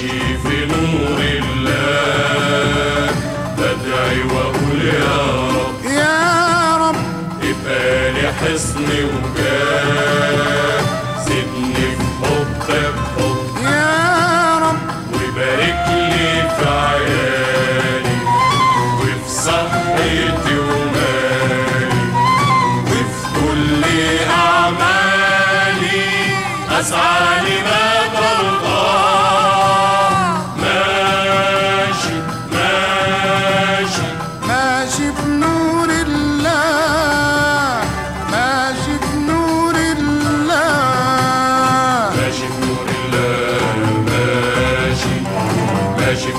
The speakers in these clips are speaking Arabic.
أمشي في نور الله. بدعي وأقول يا رب. يا رب. يبقى لي حصن وجاه. سيبني في حبك حب يا رب. وبارك لي في عيالي. وفي صحتي ومالي. وفي كل أعمالي. أسعى لمالي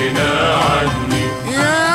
غنى عني. يا